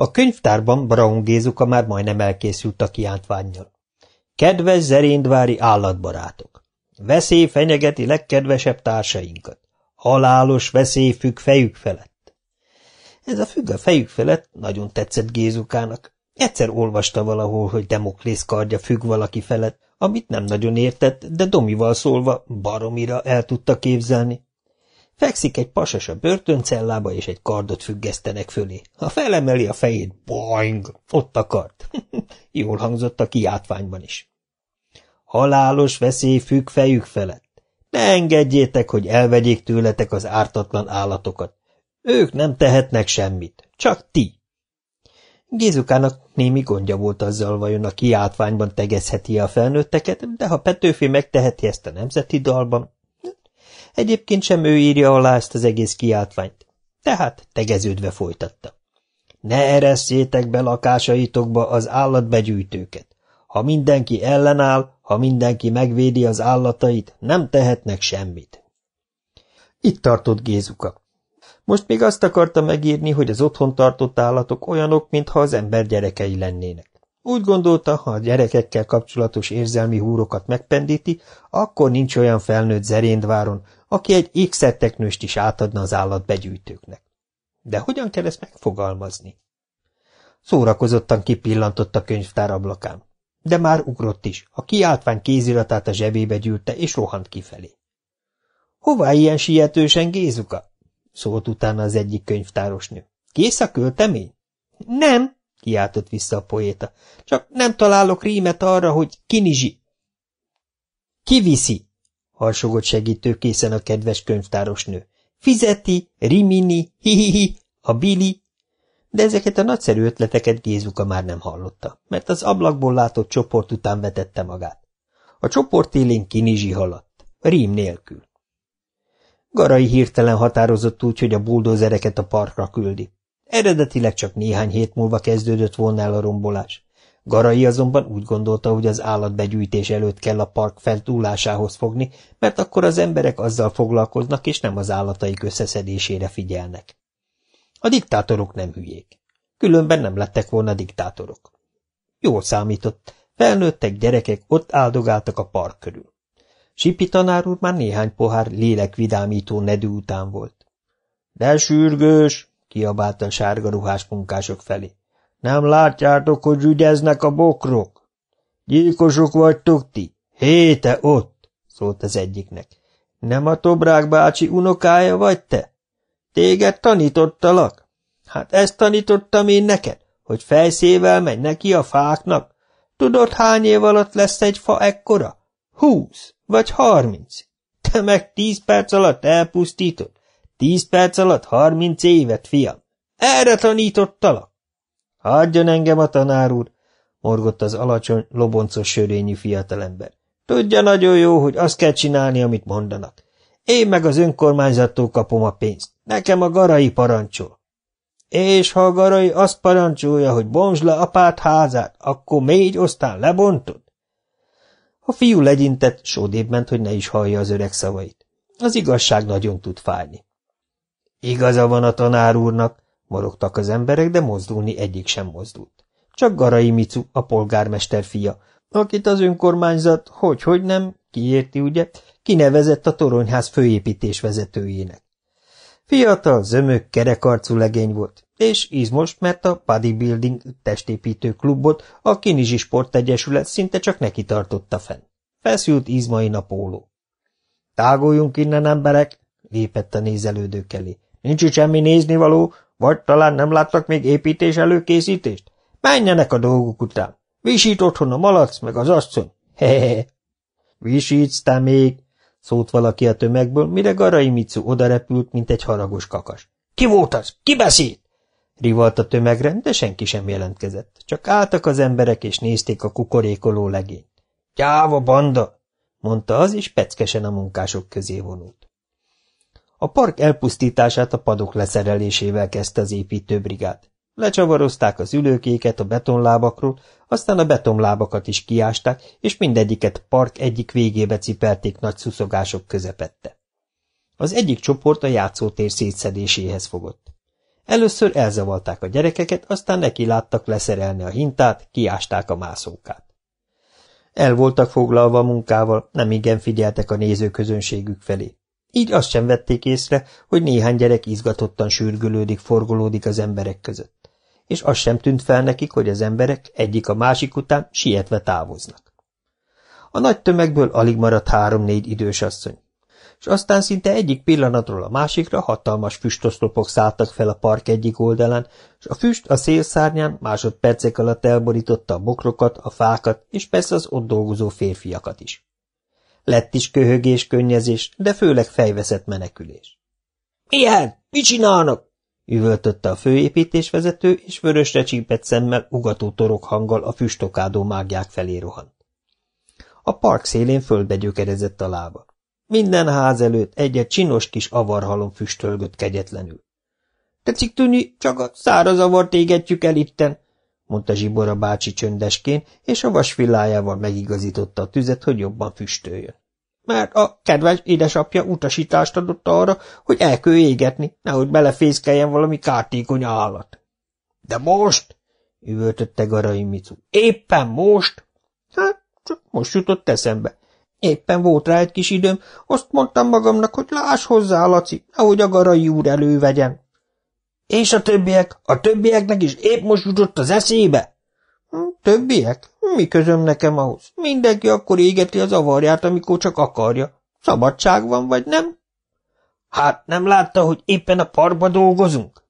A könyvtárban Braun Gézuka már majdnem elkészült a kiáltványjal. Kedves zeréndvári állatbarátok! Veszély fenyegeti legkedvesebb társainkat. Halálos veszély függ fejük felett. Ez a függ a fejük felett nagyon tetszett Gézukának. Egyszer olvasta valahol, hogy Demoklész kardja függ valaki felett, amit nem nagyon értett, de Domival szólva baromira el tudta képzelni. Fekszik egy pasas a börtöncellába, és egy kardot függesztenek fölé. Ha felemeli a fejét, boing, ott a kard. Jól hangzott a kiáltványban is. Halálos veszély függ fejük felett. Ne engedjétek, hogy elvegyék tőletek az ártatlan állatokat. Ők nem tehetnek semmit, csak ti. Gézukának némi gondja volt azzal, vajon a kiáltványban tegezheti a felnőtteket, de ha Petőfi megteheti ezt a nemzeti dalban, egyébként sem ő írja alá ezt az egész kiáltványt. Tehát tegeződve folytatta. Ne eresztjétek be lakásaitokba az állatbegyűjtőket. Ha mindenki ellenáll, ha mindenki megvédi az állatait, nem tehetnek semmit. Itt tartott Gézuka. Most még azt akarta megírni, hogy az otthon tartott állatok olyanok, mintha az ember gyerekei lennének. Úgy gondolta, ha a gyerekekkel kapcsolatos érzelmi húrokat megpendíti, akkor nincs olyan felnőtt zeréndváron, aki egy ékszerteknőst is átadna az állatbegyűjtőknek. De hogyan kell ezt megfogalmazni? Szórakozottan kipillantott a könyvtár ablakán. De már ugrott is, a kiáltvány kéziratát a zsebébe gyűrte, és rohant kifelé. – Hová ilyen sietősen, Gézuka? szólt utána az egyik könyvtárosnő. Kész a költemény? Nem, kiáltott vissza a poéta. Csak nem találok rímet arra, hogy kinizsi. Kiviszi, harsogott segítő készen a kedves könyvtárosnő. Fizeti, rimini, hihihi, a bili. De ezeket a nagyszerű ötleteket Gézuka már nem hallotta, mert az ablakból látott csoport után vetette magát. A csoport élén kinizsi haladt, rím nélkül. Garai hirtelen határozott úgy, hogy a buldózereket a parkra küldi. Eredetileg csak néhány hét múlva kezdődött volna el a rombolás. Garai azonban úgy gondolta, hogy az állatbegyűjtés előtt kell a park feltúlásához fogni, mert akkor az emberek azzal foglalkoznak, és nem az állataik összeszedésére figyelnek. A diktátorok nem hülyék. Különben nem lettek volna diktátorok. Jól számított, felnőttek gyerekek ott áldogáltak a park körül. Sipi tanár úr már néhány pohár lélekvidámító nedű után volt. – De sürgős! – kiabálta sárga ruhás munkások felé. – Nem látjátok, hogy ügyeznek a bokrok? – Gyilkosok vagytok ti? Héte ott! – szólt az egyiknek. – Nem a Tobrák bácsi unokája vagy te? Téged tanítottalak? Hát ezt tanítottam én neked, hogy fejszével megy neki a fáknak. Tudod, hány év alatt lesz egy fa ekkora? Húsz. Vagy harminc. Te meg tíz perc alatt elpusztítod. Tíz perc alatt harminc évet, fiam. Erre tanítottalak. Hagyjon engem a tanár úr, morgott az alacsony, loboncos sörényű fiatalember. Tudja nagyon jó, hogy azt kell csinálni, amit mondanak. Én meg az önkormányzattól kapom a pénzt. Nekem a garai parancsol. És ha a garai azt parancsolja, hogy bontsd le apát házát, akkor még osztán lebontod? A fiú legyintett, sódébb ment, hogy ne is hallja az öreg szavait. Az igazság nagyon tud fájni. Igaza van a tanár úrnak, morogtak az emberek, de mozdulni egyik sem mozdult. Csak Garai Micu, a polgármester fia, akit az önkormányzat, hogy-hogy nem, kiérti ugye, kinevezett a toronyház főépítés vezetőjének. Fiatal, zömök, kerekarcú legény volt, és izmos, mert a bodybuilding testépítő klubot a Kinizsi Sportegyesület szinte csak neki tartotta fenn. Feszült izmai a póló. Táguljunk innen, emberek! lépett a nézelődők elé. Nincs semmi néznivaló, vagy talán nem láttak még építés előkészítést? Menjenek a dolguk után. Visít otthon a malac, meg az asszony. Hehehe. Visítsz te még, szólt valaki a tömegből, mire Garai Micu odarepült, mint egy haragos kakas. Ki volt az? Ki beszélt? Rivalt a tömegre, de senki sem jelentkezett. Csak álltak az emberek, és nézték a kukorékoló legényt. Gyáva banda! mondta az, és peckesen a munkások közé vonult. A park elpusztítását a padok leszerelésével kezdte az építőbrigád. Lecsavarozták az ülőkéket a betonlábakról, aztán a betonlábakat is kiásták, és mindegyiket park egyik végébe cipelték nagy szuszogások közepette. Az egyik csoport a játszótér szétszedéséhez fogott. Először elzavalták a gyerekeket, aztán neki láttak leszerelni a hintát, kiásták a mászókát. El voltak foglalva munkával, nem igen figyeltek a nézőközönségük felé. Így azt sem vették észre, hogy néhány gyerek izgatottan sürgülődik, forgolódik az emberek között. És az sem tűnt fel nekik, hogy az emberek egyik a másik után sietve távoznak. A nagy tömegből alig maradt három-négy idős asszony és aztán szinte egyik pillanatról a másikra hatalmas füstoszlopok szálltak fel a park egyik oldalán, és a füst a szélszárnyán másodpercek alatt elborította a bokrokat, a fákat, és persze az ott dolgozó férfiakat is. Lett is köhögés, könnyezés, de főleg fejveszett menekülés. – Milyen? Mit csinálnak? – üvöltötte a főépítésvezető, és vörösre csípett szemmel, ugató torok hanggal a füstokádó mágják felé rohant. A park szélén földbe gyökerezett a lába. Minden ház előtt egy-egy csinos kis avarhalom füstölgött kegyetlenül. – Tetszik tudni, csak a száraz avart égetjük el itten, mondta Zsibora bácsi csöndeskén, és a vasvillájával megigazította a tüzet, hogy jobban füstöljön. Mert a kedves édesapja utasítást adott arra, hogy el kell égetni, nehogy belefészkeljen valami kártékony állat. – De most? – üvöltötte Garai Micu. – Éppen most? – Hát, csak most jutott eszembe. Éppen volt rá egy kis időm, azt mondtam magamnak, hogy láss hozzá, Laci, ahogy a garai úr elővegyen. És a többiek? A többieknek is épp most jutott az eszébe? Hm, többiek? Mi közöm nekem ahhoz? Mindenki akkor égeti az avarját, amikor csak akarja. Szabadság van, vagy nem? Hát nem látta, hogy éppen a parkba dolgozunk?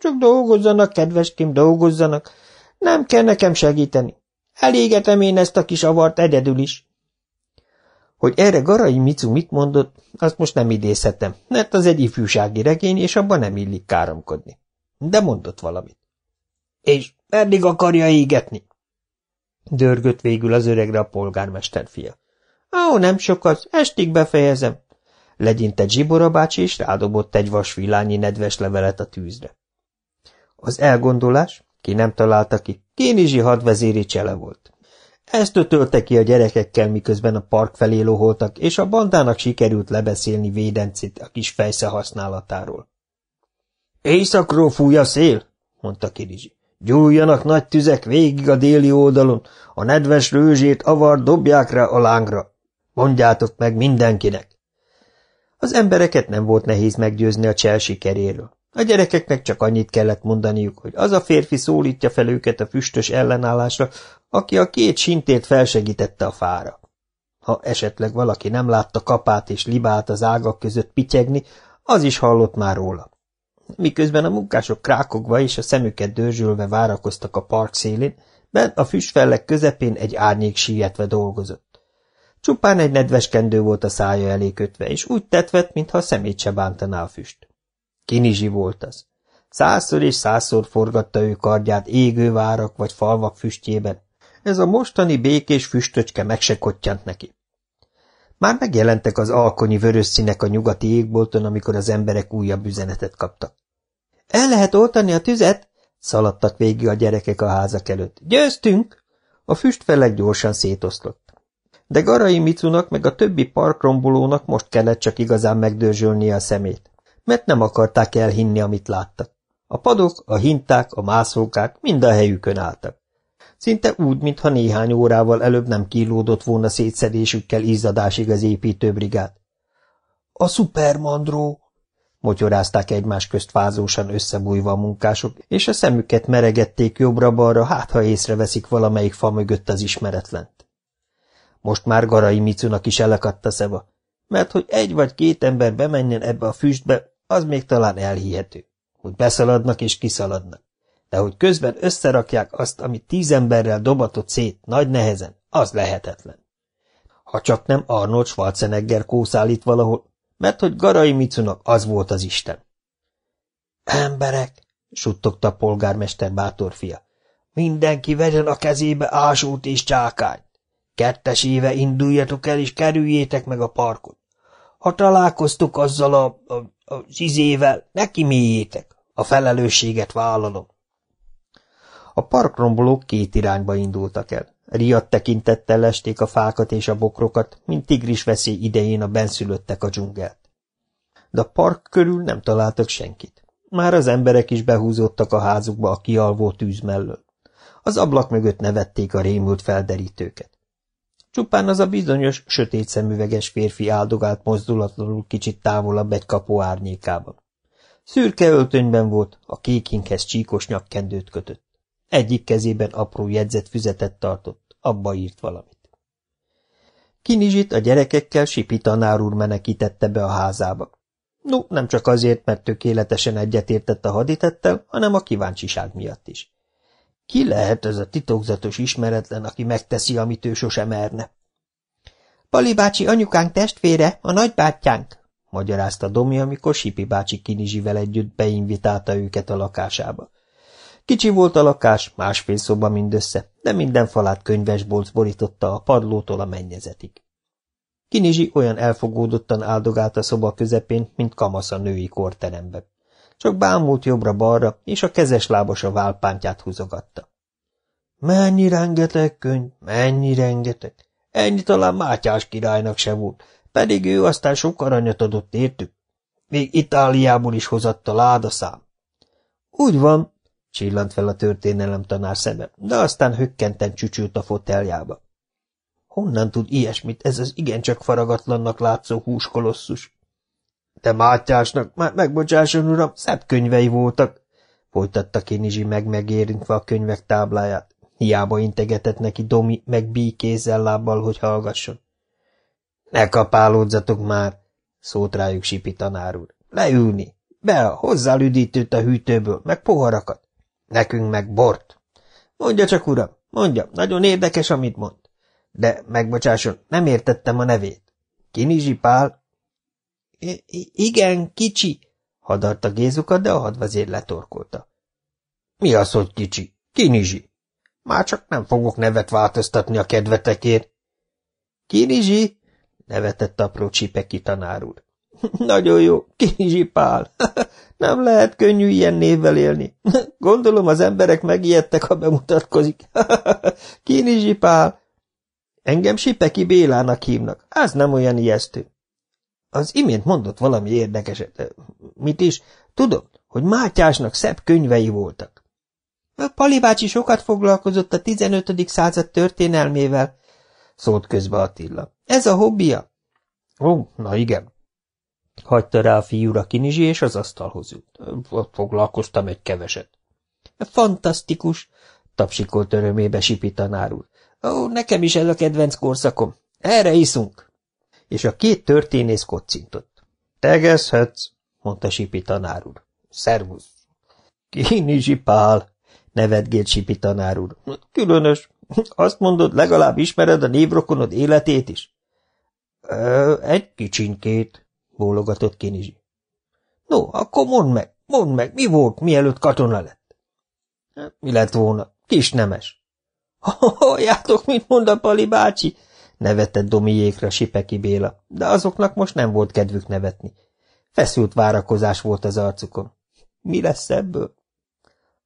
Csak dolgozzanak, kedveském, dolgozzanak. Nem kell nekem segíteni. Elégetem én ezt a kis avart egyedül is. Hogy erre Garai Micu mit mondott, azt most nem idézhetem, mert az egy ifjúsági regény, és abban nem illik káromkodni. De mondott valamit. És meddig akarja égetni? Dörgött végül az öregre a polgármester fia. Ó, nem sok az, estig befejezem. Legyintett Zsibora bácsi, és rádobott egy vasvillányi nedves levelet a tűzre. Az elgondolás, ki nem találta ki, Kénizsi hadvezéri csele volt. Ezt ötölte ki a gyerekekkel, miközben a park felé loholtak, és a bandának sikerült lebeszélni védencét a kis fejsze használatáról. Éjszakról fúj a szél, mondta Kirizsi. Gyújjanak nagy tüzek végig a déli oldalon, a nedves rőzsét avar dobják rá a lángra. Mondjátok meg mindenkinek. Az embereket nem volt nehéz meggyőzni a csel sikeréről. A gyerekeknek csak annyit kellett mondaniuk, hogy az a férfi szólítja fel őket a füstös ellenállásra, aki a két sintét felsegítette a fára. Ha esetleg valaki nem látta kapát és libát az ágak között pityegni, az is hallott már róla. Miközben a munkások krákogva és a szemüket dörzsölve várakoztak a park szélén, bent a füstfellek közepén egy árnyék sietve dolgozott. Csupán egy nedves kendő volt a szája elé kötve, és úgy tetvett, mintha a szemét se bántaná a füst. Kinizsi volt az. Százszor és százszor forgatta ő kardját égő várak vagy falvak füstjében. Ez a mostani békés füstöcske meg se neki. Már megjelentek az alkonyi vörös színek a nyugati égbolton, amikor az emberek újabb üzenetet kaptak. El lehet oltani a tüzet? Szaladtak végig a gyerekek a házak előtt. Győztünk! A füstfelek gyorsan szétoszlott. De Garai Micunak meg a többi parkrombolónak most kellett csak igazán megdörzsölnie a szemét mert nem akarták elhinni, amit láttak. A padok, a hinták, a mászókák mind a helyükön álltak. Szinte úgy, mintha néhány órával előbb nem kilódott volna szétszedésükkel izzadásig az építőbrigád. – A szupermandró! – motyorázták egymás közt fázósan összebújva a munkások, és a szemüket meregették jobbra-balra, hát ha észreveszik valamelyik fa mögött az ismeretlent. Most már Garai Micunak is elakadt a szeva, mert hogy egy vagy két ember bemenjen ebbe a füstbe, az még talán elhihető, hogy beszaladnak és kiszaladnak. De hogy közben összerakják azt, amit tíz emberrel dobatott szét nagy nehezen, az lehetetlen. Ha csak nem Arnold Schwarzenegger kószálít valahol, mert hogy Garai Micunak az volt az Isten. Emberek, suttogta polgármester bátor fia, mindenki vegyen a kezébe ásót és csákányt. Kettes éve induljatok el, és kerüljétek meg a parkot. Ha találkoztuk azzal a, a, a zizével, neki mélyétek. A felelősséget vállalom. A parkrombolók két irányba indultak el. Riadt tekintettel lesték a fákat és a bokrokat, mint tigris veszély idején a benszülöttek a dzsungelt. De a park körül nem találtak senkit. már az emberek is behúzódtak a házukba a kialvó tűz mellől. Az ablak mögött nevették a rémült felderítőket. Csupán az a bizonyos, sötét szemüveges férfi áldogált mozdulatlanul kicsit távolabb egy kapó árnyékában. Szürke öltönyben volt, a kékinkhez csíkos nyakkendőt kötött. Egyik kezében apró jegyzett füzetet tartott, abba írt valamit. Kinizsit a gyerekekkel Sipi tanár úr menekítette be a házába. No, nem csak azért, mert tökéletesen egyetértett a haditettel, hanem a kíváncsiság miatt is. Ki lehet ez a titokzatos ismeretlen, aki megteszi, amit ő sosem merne? Pali bácsi anyukánk testvére, a nagybátyánk, magyarázta Domi, amikor Sipi bácsi Kinizsivel együtt beinvitálta őket a lakásába. Kicsi volt a lakás, másfél szoba mindössze, de minden falát könyvesbolc borította a padlótól a mennyezetig. Kinizsi olyan elfogódottan áldogált a szoba közepén, mint kamasz a női korterembe. Csak bámult jobbra-balra, és a kezes lábos a válpántját húzogatta. Mennyi rengeteg könyv, mennyi rengeteg. Ennyi talán Mátyás királynak se volt, pedig ő aztán sok aranyat adott értük. Még Itáliából is hozott a ládaszám. Úgy van, csillant fel a történelem tanár szeme, de aztán hökkenten csücsült a foteljába. Honnan tud ilyesmit ez az igencsak faragatlannak látszó húskolosszus? De Mátyásnak, már megbocsásson, uram, szebb könyvei voltak, folytatta Kinizsi meg megérintve a könyvek tábláját. Hiába integetett neki Domi meg Bí kézzel lábbal, hogy hallgasson. Ne kapálódzatok már, szólt rájuk Sipi tanár úr. Leülni. Be a hozzá üdítőt a hűtőből, meg poharakat. Nekünk meg bort. Mondja csak, uram, mondja, nagyon érdekes, amit mond. De megbocsásson, nem értettem a nevét. Kinizsi Pál? I igen, kicsi, hadarta Gézukat, de a hadvezér letorkolta. Mi az, hogy kicsi? Kinizsi. Már csak nem fogok nevet változtatni a kedvetekért. Kinizsi? nevetett apró csipeki tanár úr. Nagyon jó, Kinizsi Pál. Nem lehet könnyű ilyen névvel élni. Gondolom az emberek megijedtek, ha bemutatkozik. Kinizsi Pál. Engem Sipeki Bélának hívnak. Ez nem olyan ijesztő. Az imént mondott valami érdekeset. Mit is? Tudom, hogy Mátyásnak szebb könyvei voltak. A Pali bácsi sokat foglalkozott a 15. század történelmével, szólt közbe Attila. Ez a hobbija? Ó, na igen. Hagyta rá a fiúra Kinizsi, és az asztalhoz ült. Foglalkoztam egy keveset. Fantasztikus, tapsikolt örömébe Sipi tanár úr. Ó, nekem is ez a kedvenc korszakom. Erre iszunk. És a két történész kocintott. Tegezhetsz, mondta Sipi tanár úr. Szervusz. Kinizsi Pál, nevetgélt Sipi tanár úr. Különös. Azt mondod, legalább ismered a névrokonod életét is? Ö, egy kicsinkét, bólogatott Kinizsi. No, akkor mondd meg, mondd meg, mi volt, mielőtt katona lett? Mi lett volna? Kis nemes. Halljátok, mit mond a Pali bácsi? nevetett Domiékra Sipeki Béla, de azoknak most nem volt kedvük nevetni. Feszült várakozás volt az arcukon. Mi lesz ebből?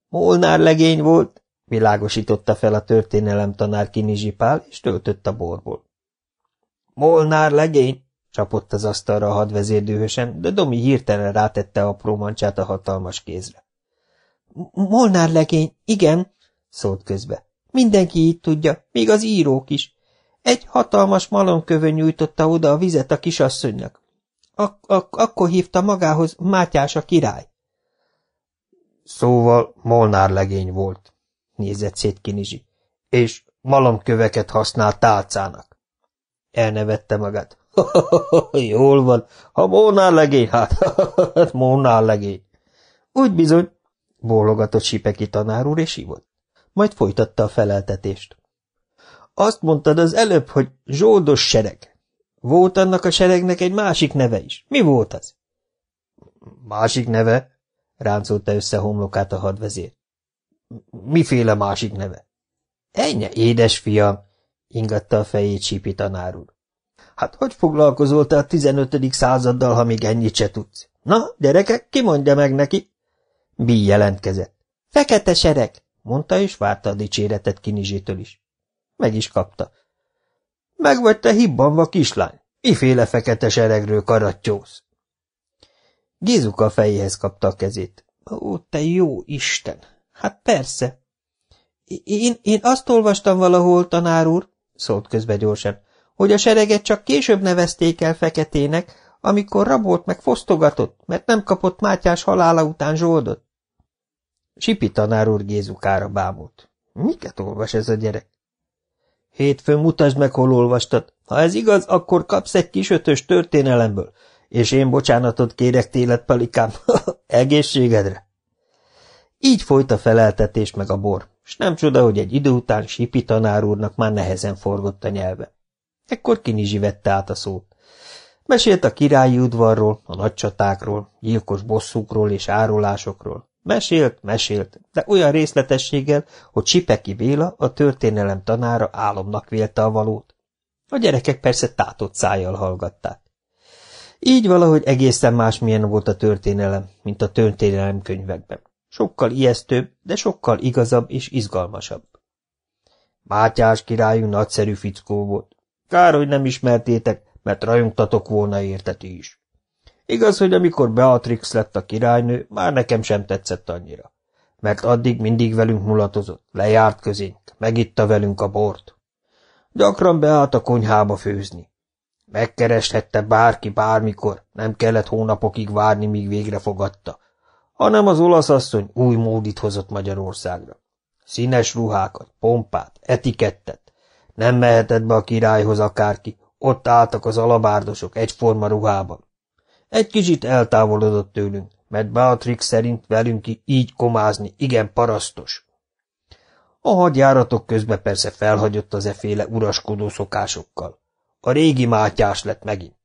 Molnár legény volt, világosította fel a történelem tanár Kinizsi Pál, és töltött a borból. Molnár legény, csapott az asztalra a hadvezér dühösen, de Domi hirtelen rátette apró mancsát a hatalmas kézre. Molnár legény, igen, szólt közbe. Mindenki így tudja, még az írók is. Egy hatalmas malomkövön nyújtotta oda a vizet a kisasszonynak. Ak ak akkor hívta magához Mátyás a király. Szóval Molnár legény volt, nézett szét Kinizsi, és malomköveket használ tálcának. Elnevette magát. Jól van, ha Molnár legény, hát, Molnár legény. Úgy bizony, bólogatott Sipeki tanár úr, és ivott majd folytatta a feleltetést. Azt mondtad az előbb, hogy zsoldos sereg. Volt annak a seregnek egy másik neve is. Mi volt az? Másik neve? ráncolta össze homlokát a hadvezér. Miféle másik neve? Ennyi, édes fiam, ingatta a fejét Sipi tanár úr. Hát hogy foglalkozol te a tizenötödik századdal, ha még ennyit se tudsz? Na, gyerekek, ki mondja meg neki? Bí jelentkezett. Fekete sereg, mondta, és várta a dicséretet Kinizsétől is. Meg is kapta. Meg vagy te hibbanva, kislány, miféle fekete seregről karattyósz? Gézuka a fejéhez kapta a kezét. Ó, te jó Isten! Hát persze. Én, én azt olvastam valahol, tanár úr, szólt közbe gyorsan, hogy a sereget csak később nevezték el feketének, amikor rabolt meg fosztogatott, mert nem kapott Mátyás halála után zsoldot. Sipi tanár úr Gézukára bámult. Miket olvas ez a gyerek? Hétfőn mutasd meg, hol olvastad. Ha ez igaz, akkor kapsz egy kis ötös történelemből, és én bocsánatot kérek télet, palikám, egészségedre. Így folyt a feleltetés meg a bor, és nem csoda, hogy egy idő után Sipi tanár úrnak már nehezen forgott a nyelve. Ekkor Kinizsi vette át a szót. Mesélt a királyi udvarról, a nagy csatákról, gyilkos bosszúkról és árulásokról. Mesélt, mesélt, de olyan részletességgel, hogy Sipeki Béla, a történelem tanára álomnak vélte a valót. A gyerekek persze tátott szájjal hallgatták. Így valahogy egészen másmilyen volt a történelem, mint a történelem könyvekben. Sokkal ijesztőbb, de sokkal igazabb és izgalmasabb. Mátyás királyú nagyszerű fickó volt. Kár, hogy nem ismertétek, mert rajongtatok volna érte ti is. Igaz, hogy amikor Beatrix lett a királynő, már nekem sem tetszett annyira. Mert addig mindig velünk mulatozott, lejárt közénk, megitta velünk a bort. Gyakran beállt a konyhába főzni. Megkereshette bárki bármikor, nem kellett hónapokig várni, míg végre fogadta, hanem az olasz új módit hozott Magyarországra. Színes ruhákat, pompát, etikettet. Nem mehetett be a királyhoz akárki, ott álltak az alabárdosok egyforma ruhában. Egy kicsit eltávolodott tőlünk, mert Beatrix szerint velünk így komázni igen parasztos. A hadjáratok közben persze felhagyott az eféle uraskodó szokásokkal. A régi mátyás lett megint.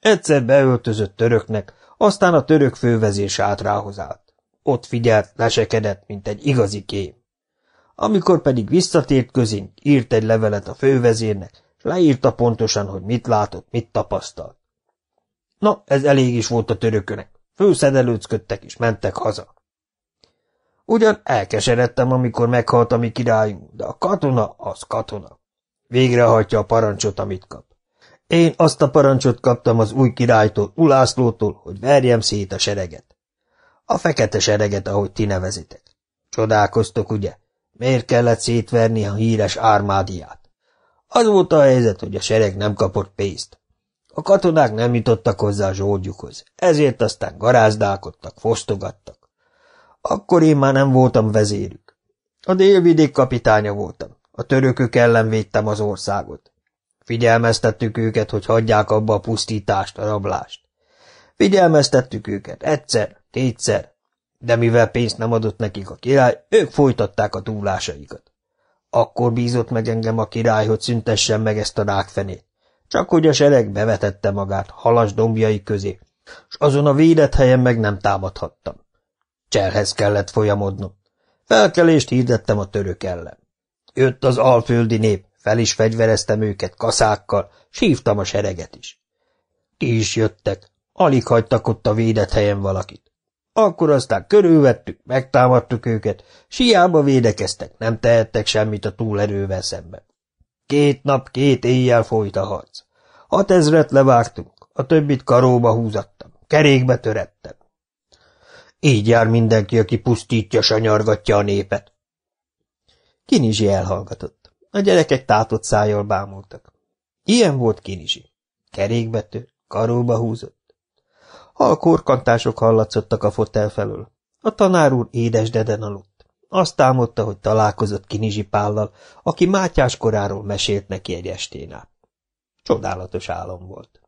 Egyszer beöltözött töröknek, aztán a török fővezés állt. Ott figyelt, lesekedett, mint egy igazi kém. Amikor pedig visszatért közénk, írt egy levelet a fővezérnek, és leírta pontosan, hogy mit látott, mit tapasztalt. Na, ez elég is volt a törökönek. Főszedelőcködtek és mentek haza. Ugyan elkeseredtem, amikor meghalt a mi királyunk, de a katona az katona. Végrehajtja a parancsot, amit kap. Én azt a parancsot kaptam az új királytól, Ulászlótól, hogy verjem szét a sereget. A fekete sereget, ahogy ti nevezitek. Csodálkoztok, ugye? Miért kellett szétverni a híres ármádiát? Az volt a helyzet, hogy a sereg nem kapott pénzt. A katonák nem jutottak hozzá a zsoldjukhoz, ezért aztán garázdálkodtak, fosztogattak. Akkor én már nem voltam vezérük. A délvidék kapitánya voltam, a törökök ellen védtem az országot. Figyelmeztettük őket, hogy hagyják abba a pusztítást, a rablást. Figyelmeztettük őket egyszer, kétszer, de mivel pénzt nem adott nekik a király, ők folytatták a túlásaikat. Akkor bízott meg engem a király, hogy szüntessem meg ezt a rákfenét. Csak hogy a sereg bevetette magát halas dombjai közé, s azon a védett helyen meg nem támadhattam. Cserhez kellett folyamodnom. Felkelést hirdettem a török ellen. Jött az alföldi nép, fel is fegyvereztem őket kaszákkal, s hívtam a sereget is. Ki is jöttek, alig hagytak ott a védett helyen valakit. Akkor aztán körülvettük, megtámadtuk őket, siába védekeztek, nem tehettek semmit a túlerővel szemben. Két nap, két éjjel folyt a harc. Hat ezret levágtunk, a többit karóba húzattam, kerékbe törettem. Így jár mindenki, aki pusztítja, sanyargatja a népet. Kinizsi elhallgatott. A gyerekek tátott szájjal bámultak. Ilyen volt Kinizsi. Kerékbe tör, karóba húzott. Halkórkantások hallatszottak a fotel felől. A tanár úr édes deden aludt. Azt támadta, hogy találkozott Kinizsi Pállal, aki Mátyás koráról mesélt neki egy estén át. Csodálatos álom volt.